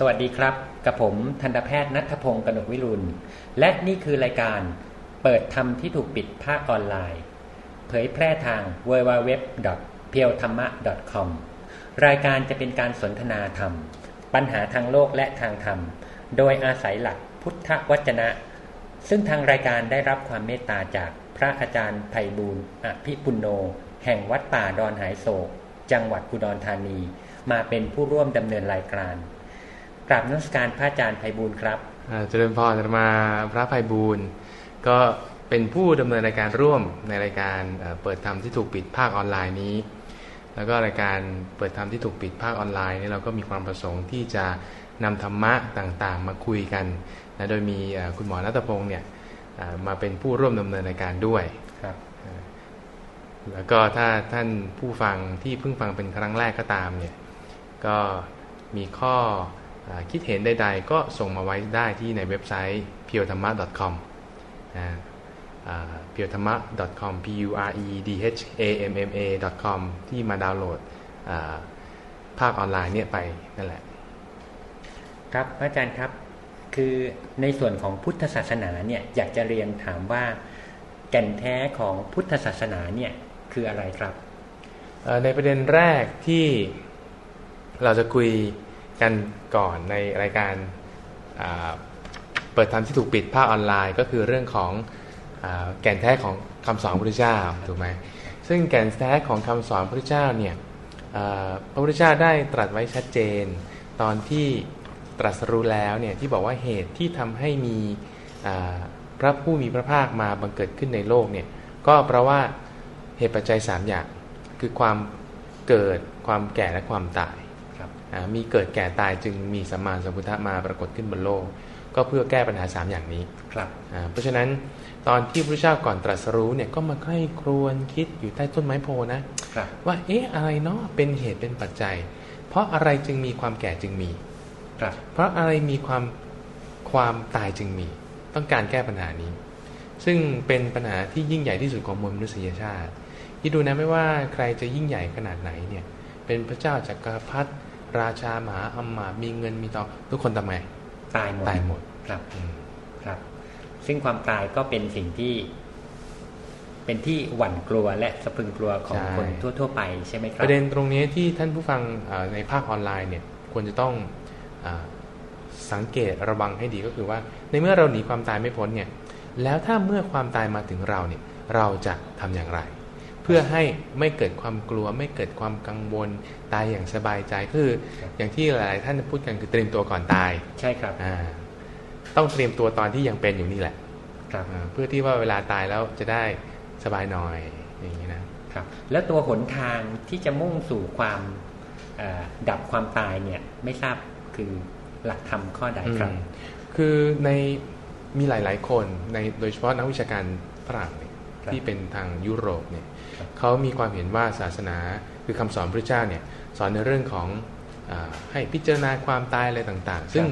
สวัสดีครับ กับผมทันตแพทย์นัทพงศ์กนกวิรุณ และนี่คือรายการเปิดธรรมที่ถูกปิดภาคออนไลน์ เผยแพร่ทาง w w w p e e l t h a m m a com รายการจะเป็นการสนทนาธรรม ปัญหาทางโลกและทางธรรม โดยอาศัยหลักพุทธวจนะ ซึ่งทางรายการได้รับความเมตตาจากพระอาจารย์ไพบูลย์อภิปุณโน แห่งวัดป่าดอนหายโศก จังหวัดอุดรธานี มาเป็นผู้ร่วมดำเนินรายการ กราบนมัสการพระอาจารย์ไพบูลย์ครับอ่าเจริญพรจะมาพระภัยบูรณ์ก็เป็นผู้ดำเนินรายการร่วมในรายการเอ่อเปิดธรรมที่ถูกปิดภาคออนไลน์นี้ แล้วก็รายการเปิดธรรมที่ถูกปิดภาคออนไลน์นี่เราก็มีความประสงค์ที่จะนำธรรมะต่างๆ มาคุยกันนะโดยมีเอ่อคุณหมอนัตพงศ์เนี่ยเอ่อมาเป็นผู้ร่วมดำเนินรายการด้วยครับแล้วก็ถ้าท่านผู้ฟังที่เพิ่งฟังเป็นครั้งแรกก็ตามเนี่ยก็มีข้ออา คิดเห็นใดๆ ก็ส่งมาไว้ได้ที่ในเว็บไซต์ p u r e t h a m m a com นะ p u r e t h a m m a com p u r e d h a m m a com ที่มาดาวน์โหลดอ่าภาคออนไลน์เนี่ยไปนั่นแหละ ครับพระอาจารย์ครับคือในส่วนของพุทธศาสนาเนี่ยอยากจะเรียนถามว่า แก่นแท้ของพุทธศาสนาเนี่ยคืออะไรครับเอ่อในประเด็นแรกที่เราจะคุย กันก่อนในรายการเปิดธรรมที่ถูกปิดภาคออนไลน์ ก็คือเรื่องของอแก่นแท้ของคำสอนพระพุทธเจ้าถูกไหมซึ่งแก่นแท้ของคำสอนพระพุทธเจ้าเนี่ยพระพุทธเจ้าได้ตรัสไว้ชัดเจน ตอนที่ตรัสรู้แล้วเนี่ยที่บอกว่าเหตุที่ทำให้มีพระผู้มีพระภาคมาบังเกิดขึ้นในโลกเนี่ยก็เพราะว่าเหตุปัจจัยสามอย่าง คือความเกิดความแก่และความตาย มีเกิดแก่ตายจึงมีสัมมาสัมพุทธะมาปรากฏขึ้นบนโลก ก็เพื่อแก้ปัญหาสามอย่างนี้ครับอ่าเพราะฉะนั้นตอนที่พระเจ้าก่อนตรัสรู้เนี่ยก็มาใคร่ครวญคิดอยู่ใต้ต้นไม้โพนะครับว่าเอ๊ะอะไรเนาะเป็นเหตุเป็นปัจจัย เพราะอะไรจึงมีความแก่จึงมีครับเพราะอะไรมีความความตายจึงมี ต้องการแก้ปัญหานี้ ซึ่งเป็นปัญหาที่ยิ่งใหญ่ที่สุดของมวลมนุษยชาติที่ดูนะไม่ว่าใครจะยิ่งใหญ่ขนาดไหนเนี่ยเป็นพระเจ้าจักรพรรดิ ราชามหาอำมาตย์มีเงินมีทองทุกคนทำไงตายหมดตายหมดครับอืมครับ ซึ่งความตายก็เป็นสิ่งที่ เป็นที่หวั่นกลัวและสะพรึงกลัวของใช่คนทั่ว ๆ ไปใช่ไหมครับประเด็นตรงนี้ที่ท่านผู้ฟังเอ่อในภาคออนไลน์เนี่ย ควรจะต้องอาสังเกตระวังให้ดีก็คือว่า ในเมื่อเราหนีความตายไม่พ้นเนี่ย แล้วถ้าเมื่อความตายมาถึงเราเนี่ย เราจะทำอย่างไร เพื่อให้ไม่เกิดความกลัว ไม่เกิดความกังวลตายอย่างสบายใจคือครับอย่างที่หลายๆท่านพูดกันคือเตรียมตัวก่อนตายใช่ครับอ่าต้องเตรียมตัวตอนที่ยังเป็นอยู่นี่แหละครับอ่าเพื่อที่ว่าเวลาตายแล้วจะได้สบายหน่อยอย่างนี้นะครับ แล้วตัวหนทางที่จะมุ่งสู่ความเอ่อดับความตายเนี่ยไม่ทราบคือหลักธรรมข้อใดครับอืมคือในมีหลาย ๆ คนในโดยเฉพาะนักวิชาการฝรั่งเนี่ยครับที่เป็นทางยุโรปเนี่ยครับ เขามีความเห็นว่าศาสนาคือคำสอนพระเจ้าเนี่ยสอนในเรื่องของอาให้พิจารณาความตายอะไรต่างๆ ซึ่ง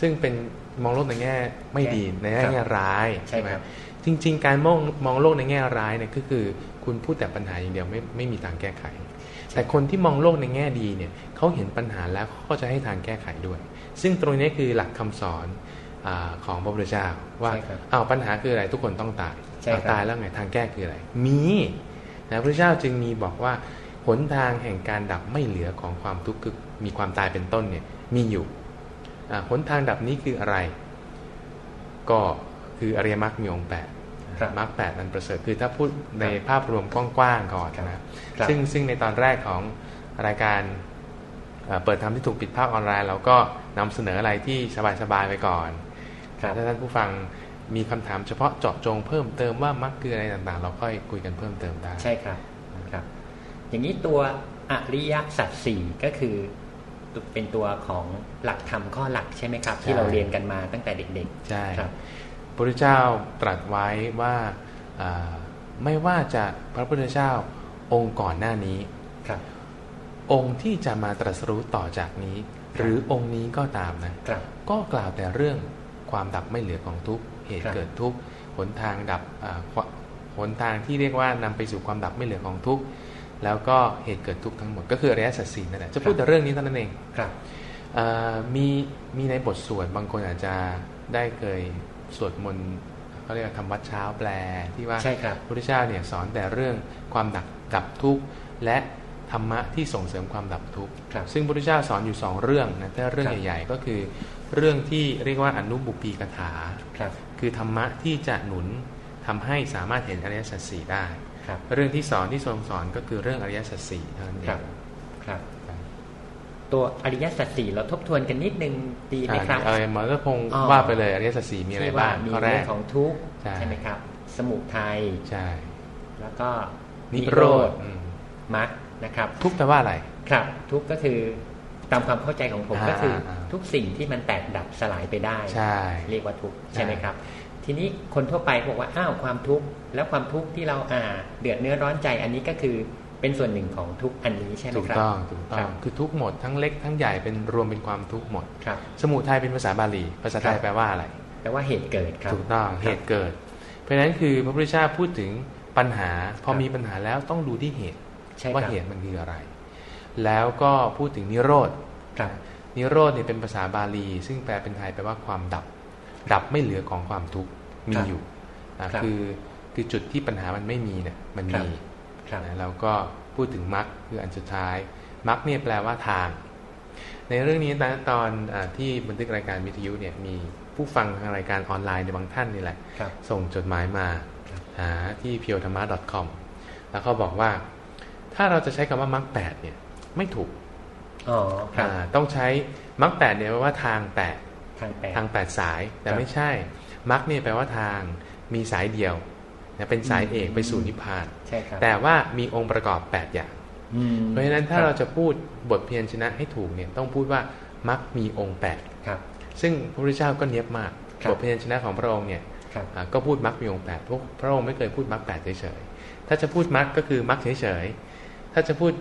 ซึ่งเป็นมองโลกในแง่ไม่ดีในครับแง่ร้ายใช่ครับจริง ๆ การมองมองโลกในแง่ร้ายเนี่ยก็คือคุณพูดแต่ปัญหาอย่างเดียวไม่ไม่มีทางแก้ไข แต่คนที่มองโลกในแง่ดีเนี่ยเขาเห็นปัญหาแล้วเขาก็จะให้ทางแก้ไขด้วย ซึ่งตรงนี้คือหลักคำสอนอาของพระพุทธเจ้าว่าใช่ครับอ้าวปัญหาคืออะไรทุกคนต้องตายใช่ครับอ้าวตายแล้วไงทางแก้คืออะไร มี นะพระเจ้าจึงมีบอกว่าหนทางแห่งการดับไม่เหลือของความทุกข์คือมีความตายเป็นต้นเนี่ยมีอยู่อ่าหนทางดับนี้คืออะไร ก็คืออริยมรรคมีองค์แปดครับมรรคแปดนั้นประเสริฐคือถ้าพูดในภาพรวมกว้างๆก่อนครับนะครับซึ่งซึ่งในตอนแรกของรายการเอ่อเปิดทำที่ถูกปิดภาคออนไลน์ เราก็นำเสนออะไรที่สบายๆไปก่อนครับถ้าท่านผู้ฟัง มีคำถามเฉพาะเจาะจงเพิ่มเติมว่ามรรคคืออะไรต่างๆ เราค่อยคุยกันเพิ่มเติมได้ ใช่ครับครับ อย่างนี้ตัวอริยสัจสี่ก็คือเป็นตัวของหลักธรรมข้อหลักใช่ไหมครับ ที่ใช่เราเรียนกันมาตั้งแต่เด็กใช่ๆครับพระพุทธเจ้าตรัสไว้ว่าอ่าไม่ว่าจะพระพุทธเจ้าองค์ก่อนหน้านี้ครับ องค์ที่จะมาตรัสรู้ต่อจากนี้ หรือองค์นี้ก็ตามนะครับก็กล่าวแต่เรื่องความดับไม่เหลือของทุกข์ เหตุครับเกิดทุกข์หนทางดับอ่าควหนทางที่เรียกว่านำไปสู่ความดับไม่เหลือของทุกข์แล้วก็เหตุเกิดทุกข์ทั้งหมด ก็คืออริยสัจสี่นั่นแหละจะพูดแต่เรื่องนี้เท่านั้นเองครับเอ่อมีมีในบทสวดบางคนอาจจะได้เคยสวดมนต์เขาเรียกว่าทำวัดเช้าแปลที่ว่าใช่ครับพระพุทธเจ้าเนี่ยสอนแต่เรื่องความดับดับทุกข์และธรรมะที่ส่งเสริมความดับทุกข์ครับซึ่งพระพุทธเจ้าสอนอยู่สองเรื่องนะถ้าเรื่องครับใหญ่ ๆ ก็คือเรื่องที่เรียกว่าอนุบุปีกถา ครับคือธรรมะที่จะหนุนทำให้สามารถเห็นอริยสัจสี่ได้ครับเรื่องที่สอนที่ทรงสอนก็คือเรื่องอริยสัจสี่เท่านั้นเอครับงครับ ตัวอริยสัจสี่เราทบทวนกันนิดนึงดีไหมครับเออหมอรัตพงศ์อ๋อว่าไปเลยอริยสัจสี่มีอะไรที่บ้างมีข้อแรเรื่อกงของทุกข์ใช่ใช่ไหมครับ สมุทัยใช่ แล้วก็นิโรธอืมมรรคนะครับ ทุกข์แปลว่าอะไรครับ ทุกข์ก็คือ ตามความเข้าใจของผมอ่าก็คืออาอ่าทุกสิ่งที่มันแตกดับสลายไปได้ใช่เรียกว่าทุกข์ใช่ใช่ไหมครับ ทีนี้คนทั่วไปบอกว่าอ้าวความทุกข์แล้วความทุกข์ที่เราอ่า เดือดเนื้อร้อนใจอันนี้ก็คือเป็นส่วนหนึ่งของทุกข์อันนี้ใช่ไหมถูกครับต้องถูกต้ครัองบคือทุกข์หมดทั้งเล็กทั้งใหญ่เป็นรวมเป็นความทุกข์หมดครับสมุทัยเป็นภาษาบาลี ภาษาไทยครับแปลว่าอะไรแปลว่าเหตุเกิดครับถูกต้องครับเหตุเกิด เพราะฉะนั้นคือพระพุทธเจ้าพูดถึงปัญหา พอครับมีปัญหาแล้วต้องดูที่เหตุใช่คว่ารับเหตุมันคืออะไร แล้วก็พูดถึงนิโรธครับนิโรธเนี่ยเป็นภาษาบาลี ซึ่งแปลเป็นไทยแปลว่าความดับ ดับไม่เหลือของความทุกข์มีอยู่นะครับคือคือจุดที่ปัญหามันไม่มีเนี่ยมันครับมีครับนะแล้วก็พูดถึงมรรคคืออันสุดท้ายมรรคเนี่ยแปลว่าทาง ในเรื่องนี้นะตอนอาที่บันทึกรายการวิทยุเนี่ยมีผู้ฟังทางรายการออนไลน์ในบางท่านนี่แหละครับส่งจดหมายมาครับหาที่ p พียวธรรมะ .com แล้วเขาบอกว่า ถ้าเราจะใช้คำว่ามรรคแปดเนี่ย ไม่ถูกอ๋อครับอ่าต้องใช้มรรคแปดเนี่ยแปลว่าทางแปดทางแปดทางแปดสายแต่ครับไม่ใช่มรรคเนี่ยแปลว่าทางมีสายเดียวนะเป็นสายเอกอืมไปสู่นิพพานใช่ครับแต่ว่ามีองค์ประกอบ8อย่างอืมเพราะฉะนั้นถ้าคบเราจะพูดบทเพียรชนะให้ถูกเนี่ยต้องพูดว่ามักมีองค์ครับ8ซึ่งพระพุทธเจ้าก็เนียบมากครับบทเพียรชนะของพระองค์เนี่ยครับอ่าก็พูดมักมีองค์8พวกพระองค์ไม่เคยพูดมัก8เฉยๆถ้าจะพูดมักก็คือมักเฉยๆถ้าจะพูด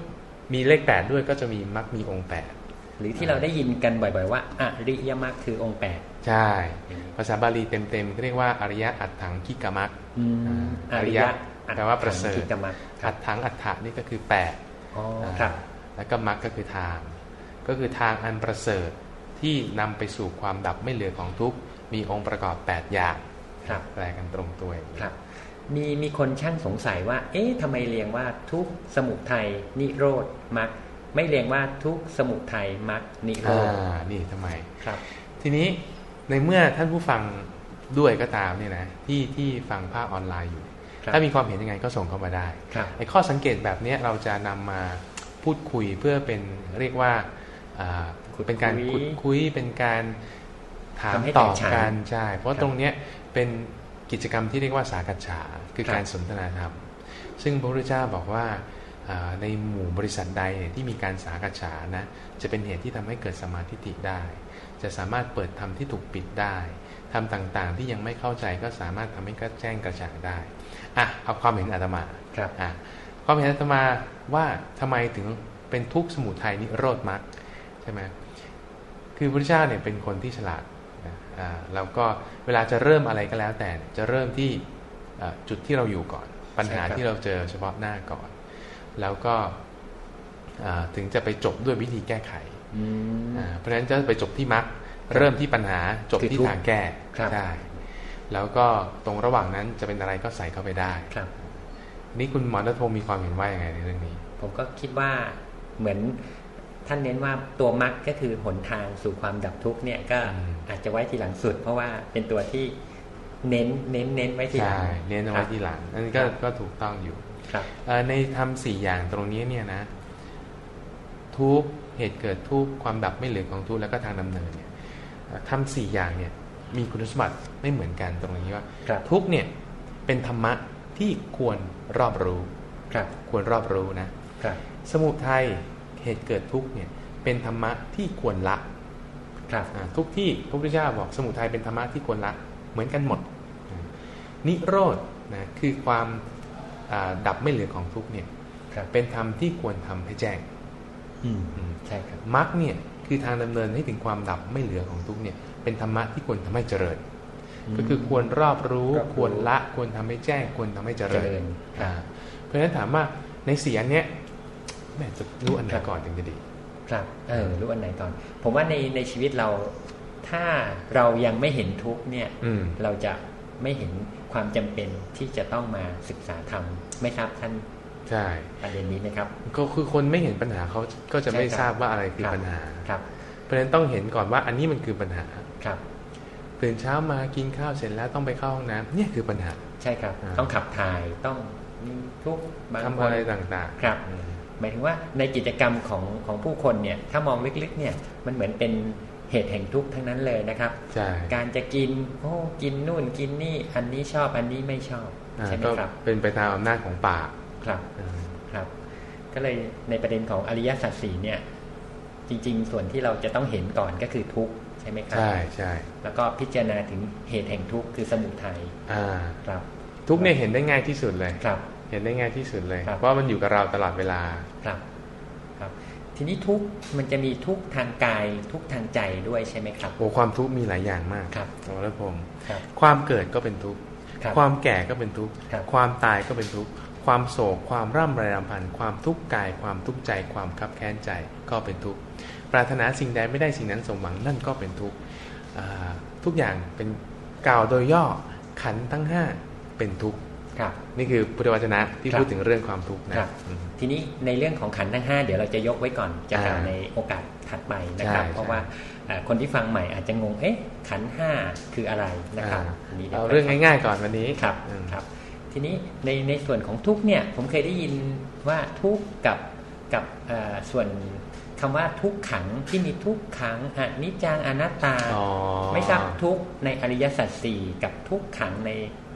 มีเลข8ด้วยก็จะมีมักมีองค์หรือที่เราได้ยินกันบ่อยๆว่าอริยมรรคคือองค์แปด8ใช่ ภาษาบาลีเต็มๆเรียกว่าอริยอัตถังกิกามักอืมอ่าอริยะแปลว่าประเสริฐอัตถังกิกมัคคอัรับตถังอัตถะนี่ก็คือ8อ๋อครับแล้วก็มรรคก็คือทาง ก็คือทางอันประเสริฐที่นำไปสู่ความดับไม่เหลือของทุกข์มีองค์ประกอบ 8 อย่างครับแปลกันตรงตัวอย่างนี้ครับ มีมีคนช่างสงสัยว่า เอ๊ะทำไมเรียงว่าทุกข์สมุทัยนิโรธมรรคไม่เรียงว่าทุกข์สมุทัยมรรคนิโรอ่าธนี่ทำไมครับ ทีนี้ในเมื่อท่านผู้ฟังด้วยก็ตามเนี่ยนะที่ที่ฟังภาคออนไลน์อยู่ครับถ้ามีความเห็นยังไงก็ส่งเข้ามาได้ครับไอ้ข้อสังเกตแบบเนี้ยเราจะนำมาพูดคุยเพื่อเป็นเรียกว่าอ่าขุดเป็นการคุยขุดคุยเป็นการถามทำให้ตอบแตกฉานกันใช่เพราะครับตรงเนี้ยเป็น กิจกรรมที่เรียกว่าสากัจฉาคือครับการสนทนาธรรม ซึ่งพระพุทธเจ้าบอกว่าอ่าในหมู่บริษัทใดเนี่ยที่มีการสากัจฉานะจะเป็นเหตุที่ทำให้เกิดสมาธิฏฐิได้ จะสามารถเปิดธรรมที่ถูกปิดได้ทำต่างๆ ที่ยังไม่เข้าใจก็สามารถทำให้กระแจ้งกระจ่างได้อะเอาความเห็นอาตมาครับอะความเห็นอาตมาว่าทำไมถึงเป็นทุกข์สมุทัยนิโรธมรรคใช่ไหมคือพระพุทธเจ้าเนี่ยเป็นคนที่ฉลาด นะอ่าแล้วก็เวลาจะเริ่มอะไรก็แล้ว แต่เนี่ยจะเริ่มที่อ่าจุดที่เราอยู่ก่อน ปัญหาใช่ครับที่เราเจอเฉพาะหน้าก่อน แล้วก็อ่าถึงจะไปจบด้วยวิธีแก้ไขอืมอ่าเพราะฉะนั้นจะไปจบที่มรรคเริ่มที่ปัญหาจบคือที่ทุกข์ทางแก้ครับใช่แล้วก็ตรงระหว่างนั้นจะเป็นอะไรก็ใส่เข้าไปได้ครับนี่คุณหมอรัตพงศ์มีความเห็นว่าอย่างไงในเรื่องนี้ ผมก็คิดว่าเหมือน ท่านเน้นว่าตัวมรรคก็คือหนทางสู่ความดับทุกข์เนี่ยก็อืมอาจจะไว้ทีหลังสุด เพราะว่าเป็นตัวที่เน้นเน้นเน้นไว้ทีหลัใช่งเน้นเอาไว้ทีหลังอันนี้ก็ครับก็ถูกต้องอยู่ครับเอ่อในทำสี่อย่างตรงนี้เนี่ยนะ ทุกข์เหตุเกิดทุกข์ความดับไม่เหลือของทุกข์แล้วก็ทางดำเนินเนี่ยเอ่อทำสี่อย่างเนี่ย มีคุณสมบัติไม่เหมือนกันตรงนี้ว่าครับทุกข์เนี่ยเป็นธรรมะที่ควรรอบรู้ครับควรรอบรู้นะครับสมุทัย เหตุเกิดทุกข์เนี่ยเป็นธรรมะที่ควรละครับอ่าทุกที่พระพุทธเจ้าบอกสมุทัยเป็นธรรมะที่ควรละเหมือนกันหมดอ่านิโรธนะคือความอ่าดับไม่เหลือของทุกข์เนี่ยครับเป็นธรรมที่ควรทำให้แจ้งอืมอืมใช่ครับมรรคเนี่ยคือทางดำเนินให้ถึงความดับไม่เหลือของทุกข์เนี่ยเป็นธรรมะที่ควรทำให้เจริญ ก็คือควรรอบรู้รอบรู้ควรละควรทำให้แจ้งควรทำให้เจริเจญริญอ่าเพราะฉะนั้นถามว่าในเสียงเนี้ย แม่จะรู้อันไหนครับก่อนถึงจะดี ครับเออรู้อันไหนก่อน ผมว่าในในชีวิตเรา ถ้าเรายังไม่เห็นทุกข์เนี่ยอืมเราจะไม่เห็นความจำเป็นที่จะต้องมาศึกษาธรรมไม่ทราบท่านใช่ประเด็นนี้ไหมครับ ก็คือคนไม่เห็นปัญหาเขาก็จะไม่ใช่ครับทราบว่าอะไรคือครับปัญหาครับ เพราะฉะนั้นต้องเห็นก่อนว่าอันนี้มันคือปัญหาครับตื่นเช้ามากินข้าวเสร็จแล้วต้องไปเข้าห้องน้ำเนี่ยคือปัญหา ใช่ครับอ่าต้องขับถ่ายต้องมีทุกข์บางทำคอะนไรต่างครับๆอืม หมายถึงว่าในกิจกรรมของของผู้คนเนี่ยถ้ามองลึกๆเนี่ยมันเหมือนเป็นเหตุแห่งทุกข์ทั้งนั้นเลยนะครับใช่การจะกินโอ้กินนู่นกินนี่อันนี้ชอบอันนี้ไม่ชอบอ่าใช่ไหมก็ครับเป็นไปตามอำนาจของปากครับอ่าครับ ก็เลยในประเด็นของอริยสัจสี่เนี่ย จริง ๆ ส่วนที่เราจะต้องเห็นก่อนก็คือทุกข์ใช่ไหมครับใช่ใช่แล้วก็พิจารณาถึงเหตุแห่งทุกข์คือสมุทัยอ่าครับ ทุกเนี่ยเห็นได้ง่ายที่สุดเลยครับ เห็นได้ง่ายที่สุดเลยครับเพราะมันอยู่กับเราตลอดเวลาครับครับ ทีนี้ทุกข์มันจะมีทุกข์ทางกายทุกข์ทางใจด้วยใช่ไหมครับโอ้ความทุกข์มีหลายอย่างมากครับสมรพงศ์ครับความเกิดก็เป็นทุกข์ครับความแก่ก็เป็นทุกข์ครับความตายก็เป็นทุกข์ความโศกความร่ำไรรำพันความทุกข์กาย ความทุกข์ใจ ความคับแค้นใจก็เป็นทุกข์ปรารถนาสิ่งใดไม่ได้สิ่งนั้นสมหวังนั่นก็เป็นทุกข์อ่าทุกอย่างเป็นกล่าวโดยย่อขันธ์ทั้งห้าเป็นทุกข์ ครับนี่คือพุทธวจนะที่ครับพูดถึงเรื่องความทุกข์นะครับอืมทีนี้ในเรื่องของขันธ์ทั้งห้าเดี๋ยวเราจะยกไว้ก่อนจะกล่าวอ่าในโอกาสถัดไปนะครับใช่เพราะว่าเอ่อคนที่ฟังใหม่อาจจะงงเอ๊ะขันธ์ห้าคืออะไรนะครับอ่าอันนี้ดี๋ยวเอาเรื่องง่าย ๆ ก่อนวันนี้ครับอืมครับ ทีนี้ในในส่วนของทุกข์เนี่ยผมเคยได้ยินว่าทุกข์กับกับเอ่อส่วนคำว่าทุกขังที่มีทุกขังอนิจจังอนัตตาอ๋อไม่ทราบทุกข์ในอริยสัจสี่กับทุกขังใน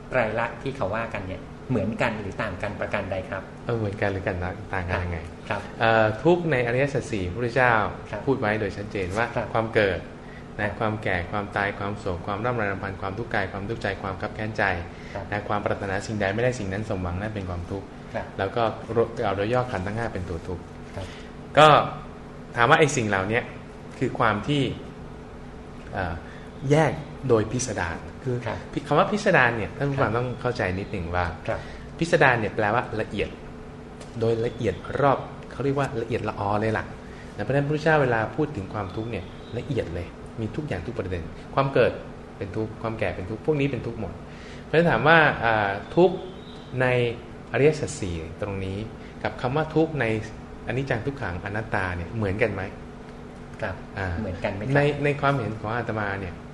ไตรลักษณ์ที่เขาว่ากันเนี่ยเหมือนกันหรือต่างกันประการใดครับเออเหมือนกันหรือกันนะต่างกันยังไงครับเอ่อทุกข์ในอริยสัจสี่พระพุทธเจ้าครับพูดไว้โดยชัดเจนว่าครับความเกิดครันะบความแก่ความตายความโศกความร่ำไรรำพันความทุกข์กายความทุกข์ใจความคับแค้นใจครับนะความปรารถนาสิ่งใดไม่ได้สิ่งนั้นสมหวังนั่นเป็นความทุกข์ครับแล้วก็เอาโดยย่อขันธ์ทั้งห้าเป็นตัวทุกข์ครับก็ถามว่าไอ้สิ่งเหล่านี้คือความที่เอ่อแยกโดยพิสดาร คือครับคำว่าพิสดารเนี่ยท่านผู้ฟังครับต้องเข้าใจนิดหนึ่งว่าครับพิสดารเนี่ยแปลว่าละเอียด โดยละเอียดรอบเขาเรียกว่าละเอียดละออเลยล่ะแต่เพราะฉะนั้นพระพุทธเจ้าเวลาพูดถึงความทุกข์เนี่ยละเอียดเลย มีทุกอย่างทุกประเด็น ความเกิดเป็นทุกข์ความแก่เป็นทุกข์พวกนี้เป็นทุกข์หมดเพราะฉะนั้นถามว่าอ่าทุกข์ในอริยสัจสี่ตรงนี้ กับคำว่าทุกข์ในอนิจจังทุกขังอนัตตาเนี่ยเหมือนกันไหมครับอ่าเหมือนกันไหมคในรับในความเห็นของอาตมาเนี่ยอ่า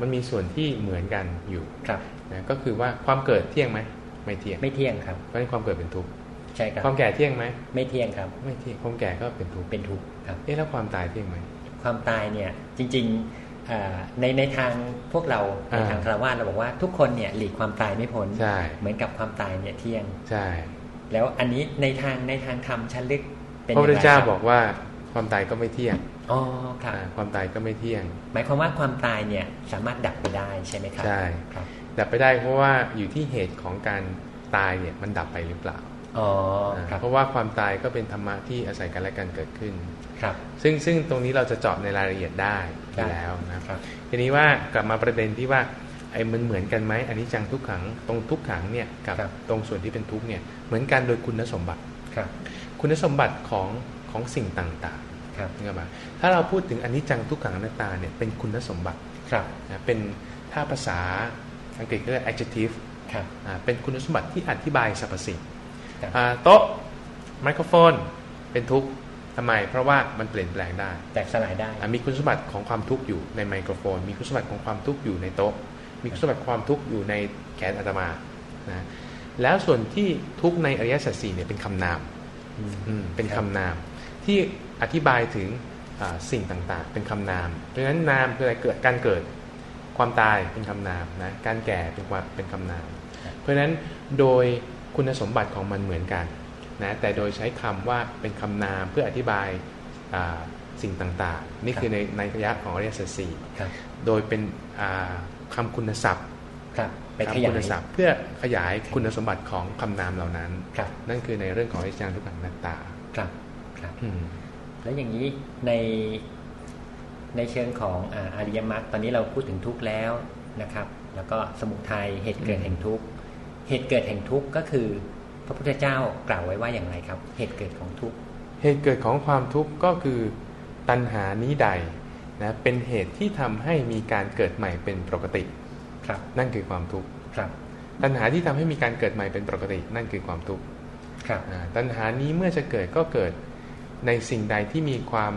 มันมีส่วนที่เหมือนกันอยู่ครับนะก็คือว่าความเกิดเที่ยงไหมไม่เที่ยงไม่เที่ยงครับเพราะฉะนั้นความเกิดเป็นทุกข์ใช่ครับความแก่เที่ยงไหมไม่เที่ยงครับ ไม่เที่ยงความแก่ก็เป็นทุกข์เป็นทุกข์ครับเอ๊ะแล้วความตายเที่ยงไหมความตายเนี่ยจริงๆอ่าในในทางพวกเราในอ่าทางคารวะเราบอกว่าทุกคนเนี่ยหลีกความตายไม่พ้นใช่เหมือนกับความตายเนี่ยเที่ยงใช่ แล้วอันนี้ในทางในทางธรรมชั้นลึกเป็นพระพุทธย่งไเจ้าครับบอกว่าความตายก็ไม่เที่ยง อ๋อครับอ่าความตายก็ไม่เที่ยง หมายความว่าความตายเนี่ยสามารถดับไปได้ใช่ไหมครับใช่ครับ ดับไปได้เพราะว่าอยู่ที่เหตุของการตายเนี่ยมันดับไปหรือเปล่าอ๋ออ่าครับเพราะว่าความตายก็เป็นธรรมะที่อาศัยกันและกันเกิดขึ้นครับ ซึ่งซึ่งตรงนี้เราจะเจาะในรายละเอียดได้อยู่ได้แล้วนะครับทีนี้ว่ากลับมาประเด็นที่ว่าไอ้มันเหมือนกันไหมอันนี้จังทุกขังตรงทุกขังเนี่ยกับครับตรงส่วนที่เป็นทุกข์เนี่ยเหมือนกันโดยคุณสมบัติครับ คุณสมบัติของของสิ่งต่าง ครับๆนะครับถ้าเราพูดถึงอนิจจังทุกขังอนัตตาเนี่ยเป็นคุณสมบัติครับนะเป็นถ้าภาษาอังกฤษก็เรียก adjective ครับอ่าเป็นคุณสมบัติที่อธิบายสรรพสิ่งครับอ่าโต๊ะไมโครโฟนเป็นทุกข์ทำไม เพราะว่ามันเปลี่ยนแปลงได้ แตกสลายได้อะมีคุณสมบัติของความทุกข์อยู่ในไมโครโฟน มีคุณสมบัติของความทุกข์อยู่ในโต๊ะ มีคุณสมบัติความทุกข์อยู่ในแขนอาตมานะแล้วส่วนที่ทุกข์ในอริยสัจสี่เนี่ยเป็นคำนามอืมอืมเป็นคำนามที่ อธิบายถึงอ่าสิ่งต่างๆ เป็นคำนาม เพราะฉะนั้นนามคืออะไรเกิดการเกิดความตายเป็นคำนามนะการแก่เป็นความเป็นคำนาม เพราะฉะนั้นโดยคุณสมบัติของมันเหมือนกันนะแต่โดยใช้คำว่าเป็นคำนามเพื่ออธิบายอ่าสิ่งต่างๆ นี่คือในในระยะของอริยสัจสี่ครับโดยเป็นอ่าคำคุณศัพท์ครับไปขคำยาคุยณศัพท์เพื่อขยายคุณสมบัติของคำนามเหล่านั้นครับนั่นคือในเรื่องของอนิจจังทุกขังอนัตตาครับครับอืม แล้วอย่างนี้ในในเชิงของอ่าอริยมรรคตอนนี้เราพูดถึงทุกข์แล้วนะครับ แล้วก็สมุทัยเหตุเกิดอืมแห่งทุกข์เหตุเกิดแห่งทุกข์ก็คือ พระพุทธเจ้ากล่าวไว้ว่าอย่างไรครับ เหตุเกิดของทุกข์เหตุเกิดของความทุกข์ก็คือตัณหานี้ใดนะเป็นเหตุที่ทำให้มีการเกิดใหม่เป็นปกติครับนั่นคือความทุกข์ครับตัณหาที่ทำให้มีการเกิดใหม่เป็นปกติ นั่นคือความทุกข์ครับอ่าตัณหานี้เมื่อจะเกิดก็เกิด ในสิ่งใดที่มีความ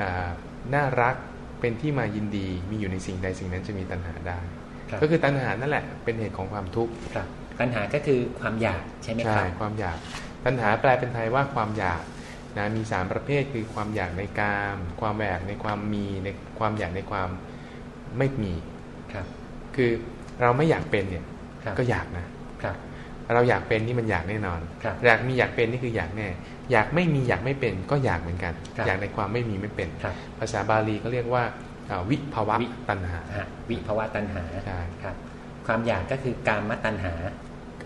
อ่าน่ารักเป็นที่มายินดีมีอยู่ในสิ่งใดสิ่งนั้นจะมีตัณหาได้ครับก็คือตัณหานั่นแหละเป็นเหตุของความทุกข์ครับปัญหาก็คือความอยากใช่ไหมคใช่รับความอยาก ตัณหาแปลเป็นไทยว่าความอยากนะมีสามประเภทคือความอยากในกาม ความอยากในความมีในความอยากในความไม่มีครับ คือเราไม่อยากเป็นเนี่ยครับก็อยากนะครับ เราอยากเป็นนี่มันอยากแน่นอนครับอยากมีอยากเป็นนี่คืออยากแน่ อยากไม่มีอยากไม่เป็นก็อยากเหมือนกันครับอยากในความไม่มีไม่เป็นครับภาษาบาลีเขาเรียกว่าอ่าวิภาวะวิตัณหาฮะวิภาวะตัณหาใช่ครับ ความอยากก็คือกามตัณหา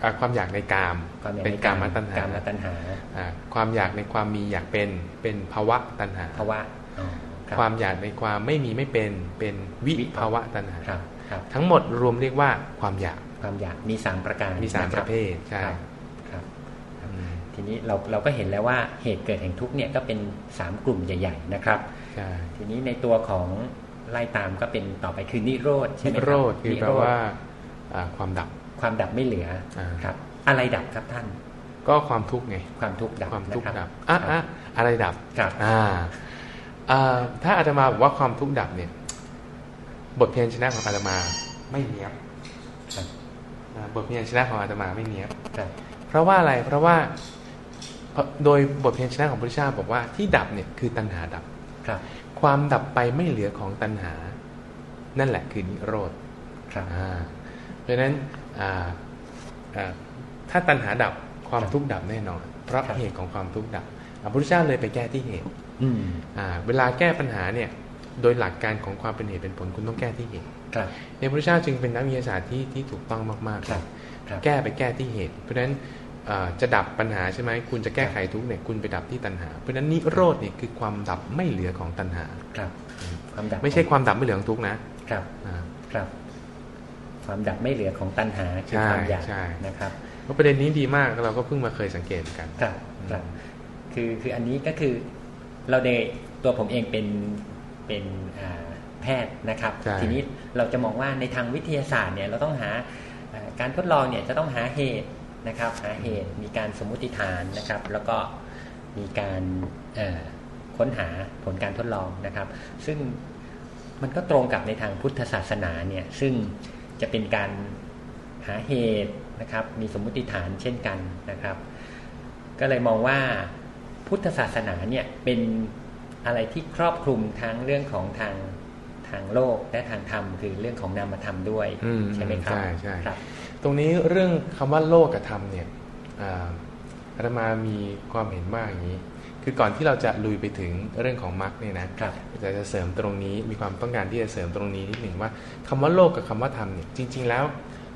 อ่าความอยากในกามความอยากเป็นในกามตัณหากามตัณหาอ่าความอยากในความมีอยากเป็น เป็นภาวะตัณหา ภาวะอ๋อรับความอยากในความไม่มีไม่เป็น เป็นวิวิภาวะตัณหาครับครับทั้งหมดรวมเรียกว่าความอยาก ความอยากมีสามประการมีสามนคปบระเภทใช่ครับครับอืมทีนี้เราเราก็เห็นแล้วว่าเหตุเกิดแห่งทุกข์เนี่ยก็เป็นสามกลุ่มใหญ่ ๆ นะครับใช่ทีนี้ในตัวของไล่ตามก็เป็นต่อไปคือนิโรธใช่ไหมนิครับโรธคือนิแปลว่าอ่าความดับความดับไม่เหลืออ่าครับ อะไรดับครับท่าน ก็ความทุกข์ไงความทุกข์ดับความทุกข์นะดัรับอะครัอะอะไรดับครับอ่าอ่าถ้าอาตมาบอกว่าความทุกข์ดับเนี่ย บทเพียรชนะของอาตมาไม่เนี้ยบครับอ่า บทเพียรชนะของอาตมาไม่เนี้ยบครับเพราะว่าอะไรเพราะว่าเพราะโดยบทเพียรชนะของพระพุทธเจ้าบอกว่าที่ดับเนี่ยคือตัณหาดับครับ ความดับไปไม่เหลือของตัณหา นั่นแหละคือนิโรธครับอ่าเพราะฉะนั้นอ่าอ่าถ้าตัณหาดับความครับทุกข์ดับแน่นอน เพราะครับเหตุของความทุกข์ดับพระพุทธเจ้าเลยไปแก้ที่เหตุอืมอ่าเวลาแก้ปัญหาเนี่ย โดยหลักการของความเป็นเหตุเป็นผลคุณต้องแก้ที่เหตุครับในพระพุทธเจ้าจึงเป็นนักวิทยาศาสตร์ที่ที่ถูกต้องมากๆครับครับแก้ไปแก้ที่เหตุ เพราะฉะนั้นอ่าจะดับปัญหาใช่ไหมคุณจะแก้ไขทุกข์เนี่ยคุณไปดับที่ตัณหา เพราะฉะนั้นนิโรธเนี่ยคือความดับไม่เหลือของตัณหาครับความดับไม่ใช่ความดับไม่เหลือของทุกข์นะครับอ่าครับ ความดับไม่เหลือของตัณหาคือใช่ความอยากใช่นะครับเพราะประเด็นนี้ดีมากเราก็เพิ่งมาเคยสังเกตกันครับครับคือคืออันนี้ก็คือเราได้ตัวผมเองเป็น เป็นอ่าแพทย์นะครับใช่ทีนี้เราจะมองว่าในทางวิทยาศาสตร์เนี่ยเราต้องหาอ่าการทดลองเนี่ยจะต้องหาเหตุนะครับ หาเหตุมีการสมมุติฐานนะครับ แล้วก็มีการเอ่อค้นหาผลการทดลองนะครับ ซึ่งมันก็ตรงกับในทางพุทธศาสนาเนี่ยซึ่งจะเป็นการหาเหตุนะครับ มีสมมุติฐานเช่นกันนะครับ ก็เลยมองว่าพุทธศาสนาเนี่ยเป็น อะไรที่ครอบคลุมทั้งเรื่องของทางทางโลกและทางธรรมคือเรื่องของนามธรรมด้วยอืมใช่ไหมครับใช่ใช่ครับตรงนี้เรื่องคำว่าโลกกับธรรมเนี่ยอ่าอาตมามีความเห็นว่าอย่างนี้ คือก่อนที่เราจะลุยไปถึงเรื่องของมรรคเนี่ยนะครับจะจะเสริมตรงนี้มีความต้องการที่จะเสริมตรงนี้นิดหนึ่งว่าคำว่าโลกกับคำว่าธรรมเนี่ยจริง ๆ แล้ว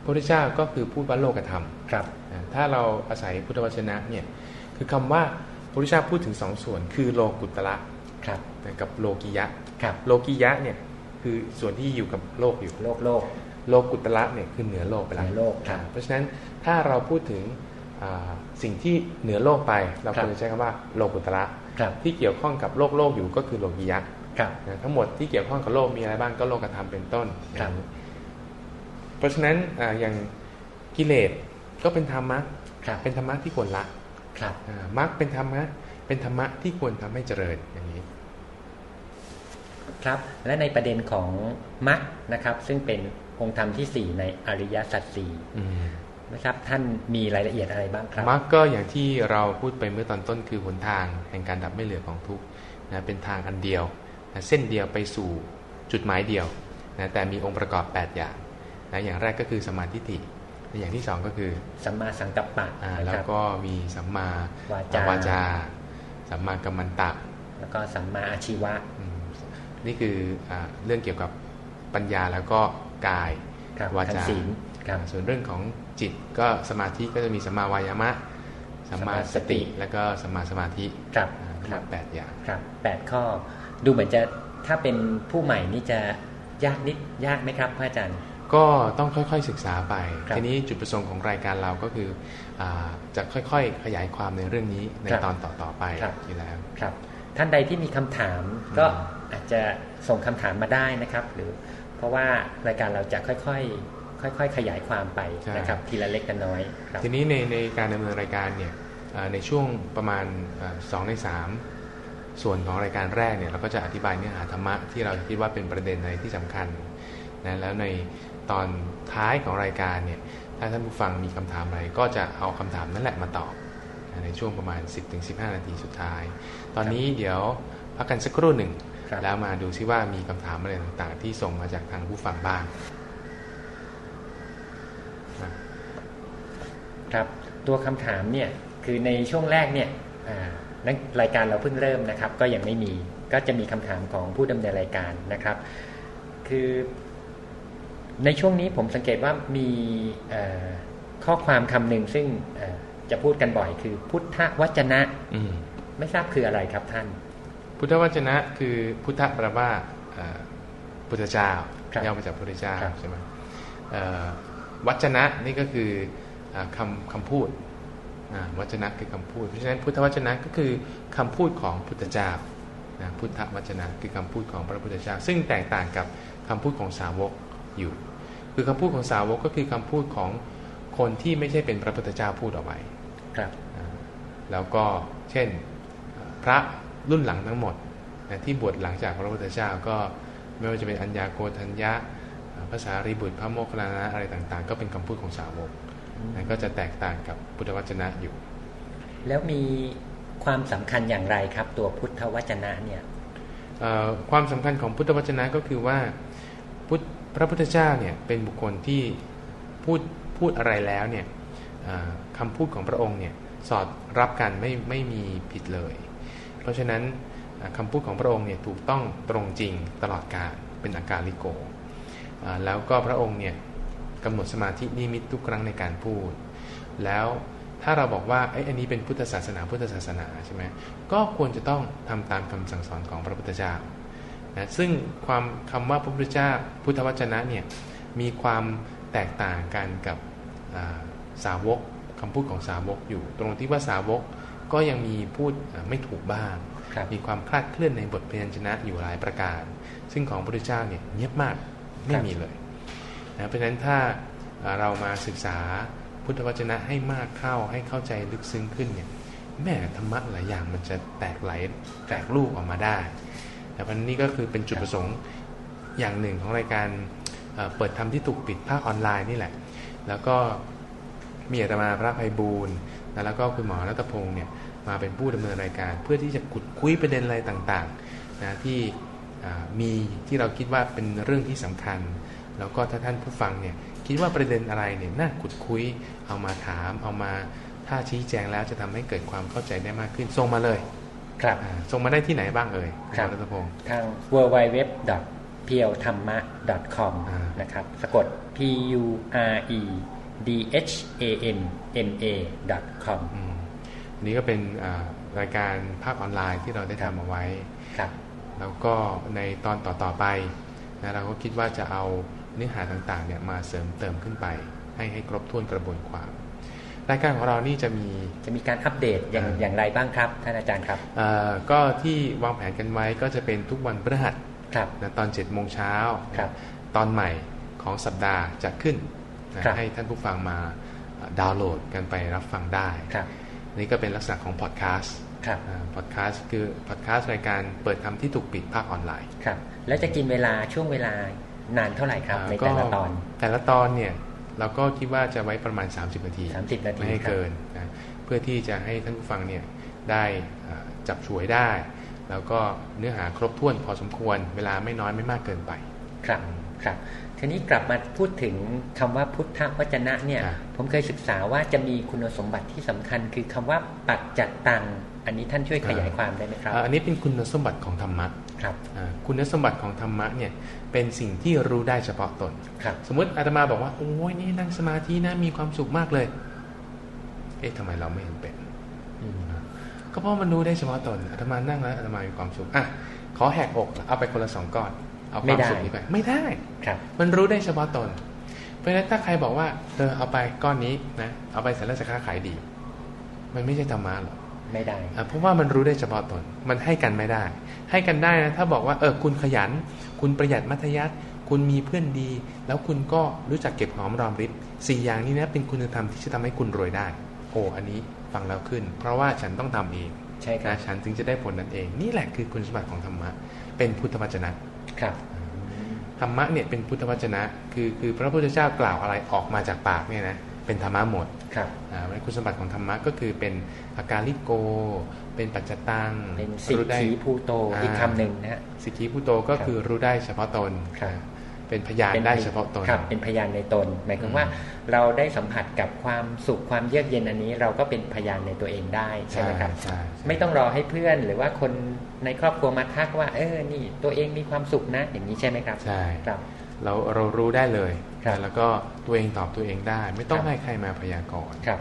พระพุทธเจ้าก็คือพูดว่าโลกกับธรรมครับอ่าถ้าเราอาศัยพุทธวจนะเนี่ยคือคำว่าพระพุทธเจ้าพูดถึงสองส่วน คือโลกุตระ ครับกับโลกิยะครับโลกิยะเนี่ยคือส่วนที่อยู่กับโลกอยู่โลกโลกโลกุตระเนี่ยคือเหนือโลกไปแล้วเหนือโลกครับเพราะฉะนั้นถ้าเราพูดถึงอ่าสิ่งที่เหนือโลกไป เราครัคบวรจะใช้คำว่าโลกุตระครับที่เกี่ยวข้องกับโลกโลกอยู่ก็คือโลกิยะครับนะทั้งหมดที่เกี่ยวข้องกับโลกมีอะไรบ้างก็โลกธรรมเป็นต้นครับเพราะฉะนั้นอาอย่างกิเลสก็เป็นธรรมะครับเป็นธรรมะที่ควรละครับอ่ามรรคเป็นธรรมะ เป็นธรรมะที่ควรทำให้เจริญอย่างนี้ ครับและในประเด็นของมรรคนะครับ ซึ่งเป็นองค์ธรรมที่สี่ในอริยสัจสี่อืมนะครับท่านมีรายละเอียดอะไรบ้างครับมรรคก็อย่างที่เราพูดไปเมื่อตอนต้นคือหนทางแห่งการดับไม่เหลือของทุกข์นะเป็นทางอันเดียวนะเส้นเดียวไปสู่จุดหมายเดียวนะแต่มีองค์ประกอบ 8 อย่างนะอย่างแรกก็คือสมาธิฏฐิและอย่างที่สองก็คือสัมมาสังกัปปะอ่านะแล้ควรับก็มีสัมมาวาจาวาจา สัมมากัมมันตะ แล้วก็สัมมาอาชีวะอืมนี่คืออาเรื่องเกี่ยวกับปัญญาแล้วก็กายครับวาทางจาศีลครับส่วนเรื่องของจิตก็สมาธิก็จะมีสัมมาวายามะสัมมาสติแล้วก็สัมมาสมาธิครับอ่าทั้งคหมรับดแปดอย่างครับแปดข้อ ดูเหมือนจะถ้าเป็นผู้ใหม่นี่จะยากนิดยากไหมครับพระอาจารย์ ก็ต้องค่อยๆศึกษาไปครับทีนี้จุดประสงค์ของรายการเราก็คืออาจะค่อยๆ ขยายความในเรื่องนี้ในครับตอนต่อๆไปครับอยู่แล้วครับ ท่านใดที่มีคำถามก็อืมอาจจะส่งคำถามมาได้นะครับ หรือเพราะว่ารายการเราจะค่อยๆค่อยๆ ขยายความไปนะครับทีละเล็กละน้อยครับทีนี้ในในการดำเนินรายการเนี่ยอ่าในช่วงประมาณอ่าสองในสามส่วนของรายการแรกเนี่ยเราก็จะอธิบายเนื้อหาธรรมะที่เราคิดว่าเป็นประเด็นอะไรที่สำคัญนะแล้วใน ตอนท้ายของรายการเนี่ยถ้าท่านผู้ฟังมีคำถามอะไร ก็จะเอาคำถามนั่นแหละมาตอบนะในช่วงประมาณ 10-15 นาทีสุดท้าย ตอนนี้เดี๋ยวพักกันสักครู่หนึ่งครับแล้วมาดูซิว่ามีคำถามอะไรต่างๆ ที่ส่งมาจากทางผู้ฟังบ้างนะครับตัวคำถามเนี่ยคือในช่วงแรกเนี่ยอ่านักรายการเราเพิ่งเริ่มนะครับ ก็ยังไม่มีก็จะมีคำถามของผู้ดำเนินรายการนะครับ คือ ในช่วงนี้ผมสังเกตว่ามีเอ่อข้อความคำหนึ่งซึ่งเอ่อจะพูดกันบ่อยคือ พุทธวจนะอืมไม่ทราบคืออะไรครับท่าน พุทธวจนะคือพุทธแปลว่าเอ่อพุทธเจ้าครับย่อมาจากพุทธเจ้าครับใช่ไหมเอ่อวจนะนี่ก็คือเอ่อคำคำพูดอ่าวจนะคือคำพูด เพราะฉะนั้นพุทธวจนะก็คือคำพูดของพุทธเจ้านะพุทธวจนะคือคำพูดของพระพุทธเจ้า ซึ่งแตกต่างกับคำพูดของสาวกอยู่ คือคำพูดของสาวกก็คือคำพูดของคนที่ไม่ใช่เป็นพระพุทธเจ้าพูดเอาไว้ครับอ่าแล้วก็เช่นเอ่อพระรุ่นหลังทั้งหมดนะที่บวชหลังจากพระพุทธเจ้าก็ไม่ว่าจะเป็นอัญญาโกฏัญญะเอ่อภาษารีบุตรพระโมคคัลลานะอะไรต่างๆ ก็เป็นคำพูดของสาวกนะก็จะแตกต่างกับพุทธวจนะอยู่ แล้วมีความสำคัญอย่างไรครับ ตัวพุทธวจนะเนี่ยเอ่อความสำคัญของพุทธวจนะก็คือว่า พระพุทธเจ้าเนี่ยเป็นบุคคลที่พูดพูดอะไรแล้วเนี่ยคำพูดของพระองค์เนี่ยสอดรับกันไม่ไม่มีผิดเลย เพราะฉะนั้นคำพูดของพระองค์เนี่ยถูกต้องตรงจริงตลอดกาลเป็นอาการลิโก แล้วก็พระองค์เนี่ยกำหนดสมาธินิมิตทุกครั้งในการพูด แล้วถ้าเราบอกว่าไอ้อันนี้เป็นพุทธศาสนาพุทธศาสนาใช่ไหมก็ควรจะต้องทำตามคำสั่งสอนของพระพุทธเจ้า นะซึ่งความคำว่าพระพุทธเจ้าพุทธวจนะเนี่ยมีความแตกต่างกันกับอ่าสาวกคำพูดของสาวกอยู่ ตรงที่ว่าสาวกก็ยังมีพูดอ่าไม่ถูกบ้างครับมีความคลาดเคลื่อนในบทพยัญชนะอยู่หลายประการ ซึ่งของพระพุทธเจ้าเนี่ยเงียบมากไม่มีเลยนะเพราะฉะนั้นถ้าอ่าเรามาศึกษาพุทธวจนะให้มากเข้าให้เข้าใจลึกซึ้งขึ้นเนี่ยแม่ธรรมะหลายอย่างมันจะแตกไหลแตกลูกออกมาได้ แต่วันนี้ก็คือเป็นจุดประสงค์อย่างหนึ่งของรายการเปิดทำที่ถูกปิดภาคออนไลน์นี่แหละ แล้วก็มีอาตมาพระภัยบูรณ์แล้วก็คุณหมอรัตพงศ์เนี่ยมาเป็นผู้ดำเนินรายการ เพื่อที่จะขุดคุยประเด็นอะไรต่างๆนะที่มีที่เราคิดว่าเป็นเรื่องที่สำคัญ แล้วก็ถ้าท่านผู้ฟังเนี่ยคิดว่าประเด็นอะไรเนี่ยน่าขุดคุยเอามาถามเอามาถ้าชี้แจงแล้วจะทำให้เกิดความเข้าใจได้มากขึ้นส่งมาเลย ครับอ่าส่งมาได้ที่ไหนบ้างเอ่ยณครับหมอรัตพงศ์ทาง w w w p e o t h a m m a com อ่านนะครับสะกด p u r e d h a m m a com อืมอันนี้ก็เป็นอ่ารายการภาคออนไลน์ที่เราได้ทำเอาไว้ครับแล้วก็ในตอนต่อๆไปนะเราก็คิดว่าจะเอาเนื้อหาต่างๆเนี่ยมาเสริมเติมขึ้นไป ให้ให้ครบถ้วนกระบวนความ รายการของเรานี่จะมีจะมีการอัปเดตอย่างอ่าอย่างไรบ้างครับท่านอาจารย์ครับเอ่อก็ที่วางแผนกันไว้ก็จะเป็นทุกวันพฤหัสครับนะตอนเจ็ดโมงเช้านะครับตอนใหม่ของสัปดาห์จะขึ้นนะครับให้ท่านผู้ฟังมาดาวน์โหลดกันไปรับฟังได้ครับนี่ก็เป็นลักษณะของพอดแคสต์ครับพอดแคสต์คือพอดแคสต์รายการเปิดธรรมที่ถูกปิดภาคออนไลน์ครับแล้วจะกินเวลาช่วงเวลานานเท่าไหร่ครับในแต่ละตอน แต่ละตอนเนี่ย เราก็คิดว่าจะไว้ประมาณ 30 นาที30นาทีไม่ให้ครับเกินนะเพื่อที่จะให้ท่านผู้ฟังเนี่ยได้อ่าจับฉวยได้ แล้วก็เนื้อหาครบถ้วนพอสมควร เวลาไม่น้อยไม่มากเกินไป ครับครับ ทีนี้กลับมาพูดถึงคำว่าพุทธวจนะเนี่ยครับผมเคยศึกษาว่าจะมีคุณสมบัติที่สำคัญ คือคำว่าปัจจัตตัง อันนี้ท่านช่วยขยายความได้ไหมครับอ่าอันนี้เป็นคุณสมบัติของธรรมะครับอ่าคุณสมบัติของธรรมะเนี่ยเป็นสิ่งที่รู้ได้เฉพาะตนครับสมมติอาตมาบอกว่าโอ้ยนี่นั่งสมาธินะมีความสุขมากเลย เอ๊ะทำไมเราไม่เห็นเป็นอืมก็เพราะมันรู้ได้เฉพาะตนอาตมานั่งแล้วอาตมามีความสุขอะขอแหกอกเอาไปคนละสองก้อน เอาความสุขนี้ไปไม่ได้ครับ มันรู้ได้เฉพาะตนราะฉะนั้นถ้าใครบอกว่าเออเอาไปก้อนนี้นะเอาไปเสร็จแล้วจะค้าขายดี มันไม่ใช่ธรรมะหรอกไม่ได้อะเพราะว่ามันรู้ได้เฉพาะตน มันให้กันไม่ได้ ให้กันได้นะถ้าบอกว่าเออคุณขยัน คุณประหยัดมัธยัติคุณมีเพื่อนดี แล้วคุณก็รู้จักเก็บหอมรอมริบสี่อย่างนี้นะเป็นคุณธรรมที่จะทำให้คุณรวยได้ โอ้อันนี้ฟังแล้วขึ้น เพราะว่าฉันต้องทำเองใช่ครับนะฉันถึงจะได้ผลนั้นเอง นี่แหละคือคุณสมบัติของธรรมะเป็นพุทธวจนะ ครับธรรมะเนี่ยเป็นพุทธวจนะ คือคือพระพุทธเจ้ากล่าวอะไรออกมาจากปากเนี่ยนะเป็นธรรมะหมดครับอ่าเพราะฉะนั้นคุณสมบัติของธรรมะก็คือเป็นอาการลิโก เป็นปัจจตังเป็นสิกรู้ได้ขีภูโตอ่าอีกคำหนึ่งนะฮะสิกขีผู้โตก็ครับคือรู้ได้เฉพาะตนครับ เป็นพยานได้เฉพาะตนครับ เป็นพยานในตน หมายความอืมว่าเราได้สัมผัสกับความสุขความเยือกเย็นอันนี้ เราก็เป็นพยานในตัวเองได้ใช่ไหมครับใช่ใช่ไม่ต้องรอให้เพื่อนหรือว่าคนในครอบครัวมาทักว่า เออนี่ตัวเองมีความสุขนะอย่างนี้ใช่ไหมครับใช่ครับเราเรารู้ได้เลยครับแล้วก็ตัวเองตอบตัวเองได้ ไม่ต้องครับให้ใครมาพยากรณ์ครับ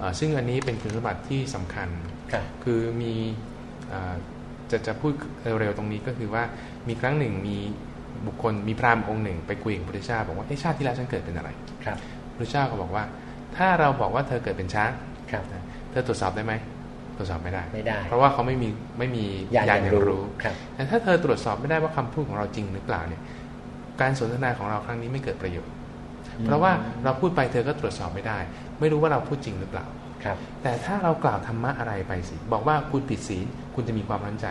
อ่าซึ่งอันนี้เป็นคุณสมบัติที่สำคัญครับคือมีอ่าจะจะพูดเร็วๆตรงนี้ก็คือว่ามีครั้งหนึ่งมี บุคคลมีพราหมณ์องค์หนึ่ง ไปคุยกับพระพุทธเจ้าบอกว่าเอ้ชาติที่แล้วฉันเกิดเป็นอะไรครับพระพุทธเจ้าก็บอกว่า ถ้าเราบอกว่าเธอเกิดเป็นช้างครับเธอตรวจสอบได้ไหมตรวจสอบไม่ได้ไม่ได้ เพราะว่าเขาไม่มีไม่มีญาณญาณยังอย่างรู้รู้ครับแต่ถ้าเธอตรวจสอบไม่ได้ว่าคำพูดของเราจริงหรือเปล่าเนี่ย การสนทนาของเราครั้งนี้ไม่เกิดประโยชน์ เพราะว่าเราพูดไปเธอก็ตรวจสอบไม่ได้ ไม่รู้ว่าเราพูดจริงหรือเปล่าครับ แต่ถ้าเรากล่าวธรรมะอะไรไปสิ บอกว่าคุณผิดศีลคุณจะมีความร้อนใจ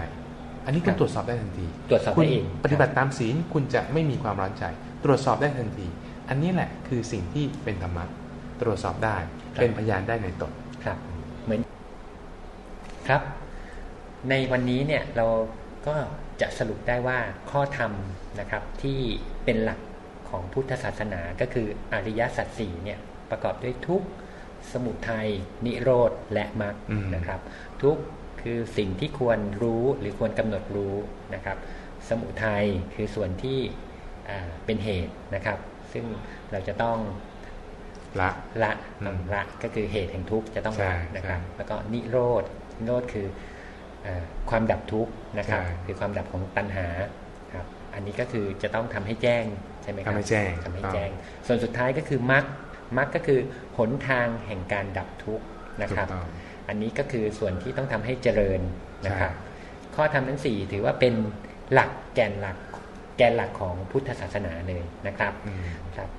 อันนี้คุครัณบตรวจสอบได้ทันที ตรวจสอบคุณได้เองปฏิบัติตามศีลคุณจะไม่มีความร้อนใจ ตรวจสอบได้ทันที อันนี้แหละคือสิ่งที่เป็นธรรมะตรวจสอบได้เป็นพยานได้ในตนครับเหมือนครับ ในวันนี้เนี่ยเราก็จะสรุปได้ว่าข้อธรรมนะครับที่เป็นหลักของพุทธศาสนาก็คืออริยสัจสี่เนี่ยประกอบด้วยทุกข์สมุทัยนิโรธและมรรคอืมนะครับ ทุกข์ คือสิ่งที่ควรรู้หรือควรกำหนดรู้นะครับ สมุทัยคือส่วนที่อ่าเป็นเหตุนะครับ ซึ่งเราจะต้องละละอืมต้องละก็คือเหตุแห่งทุกข์จะต้องใช่ละนะครับใช่แล้วก็นิโรธนิโรธคือเออความดับทุกข์นะครับใช่คือความดับของตัณหาครับ อันนี้ก็คือจะต้องทำให้แจ้งใช่ไหมครับทำให้แจ้งทำให้ถูกต้องแจ้ง ส่วนสุดท้ายก็คือมรรคมรรคก็คือหนทางแห่งการดับทุกข์นะถูครักบต้ องอันนี้ก็คือส่วนที่ต้องทำให้เจริญนะครับใช่ข้อธรรมทั้งสี่ถือว่าเป็นหลักแกนหลักแกนหลักของพุทธศาสนาเลยนะครับอืมครับ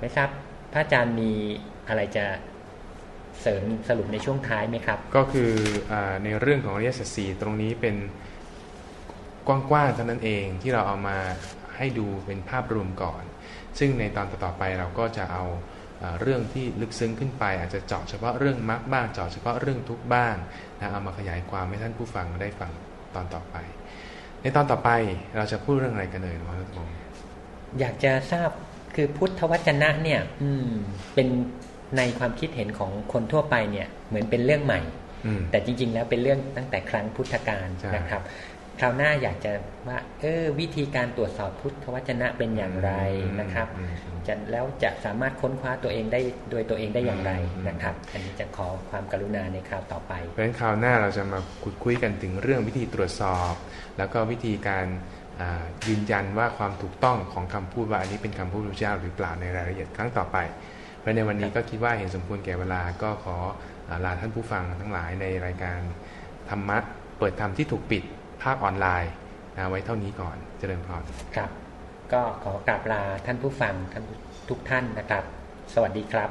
ไม่ทราบพระอาจารย์มีอะไรจะเสริมสรุปในช่วงท้ายไหมครับ ก็คืออาในเรื่องของอริยสัจสี่ตรงนี้เป็นกว้างๆเท่านั้นเองที่เราเอามาให้ดูเป็นภาพรวมก่อน ซึ่งในตอนต่อๆไปเราก็จะเอาอ่า เรื่องที่ลึกซึ้งขึ้นไป อาจจะเจาะเฉพาะเรื่องมรรคบ้างเจาะเฉพาะเรื่องทุกข์บ้างนะเอามาขยายความให้ท่านผู้ฟังได้ฟังตอนต่อไป ในตอนต่อไปเราจะพูดเรื่องอะไรกันเลยนะครับผมอยากจะทราบคือพุทธวจนะเนี่ย อืม เป็นในความคิดเห็นของคนทั่วไปเนี่ย เหมือนเป็นเรื่องใหม่อืมแต่จริง ๆ แล้วเป็นเรื่องตั้งแต่ครั้งพุทธกาลใช่นะครับ คราวหน้าอยากจะว่าเออวิธีการตรวจสอบพุทธวจนะเป็นอย่างไรนะครับอืมอืมจะแล้วจะสามารถค้นคว้าตัวเองได้โดยตัวเองได้อย่างไรอืมนะครับ อันนี้จะขอความกรุณาในคราวต่อไปเพราะฉะนั้นคราวหน้าเราจะมาคุยคุยกันถึงเรื่องวิธีตรวจสอบ แล้วก็วิธีการอ่ายืนยันว่าความถูกต้องของคำพูดว่าอันนี้เป็นคำพูดพระพุทธเจ้าหรือเปล่าในรายละเอียดครั้งต่อไปเพราะในวันนี้ก็คิดว่าเห็นสมควรแก่เวลาก็ขออ่าลาท่านผู้ฟังทั้งหลายในรายการธรรมะเปิดธรรมที่ถูกปิด ภาคออนไลน์นะไว้เท่านี้ก่อนเจริญพรครับ ก็ขอกราบลาท่านผู้ฟังท่านทุกท่านนะครับ สวัสดีครับ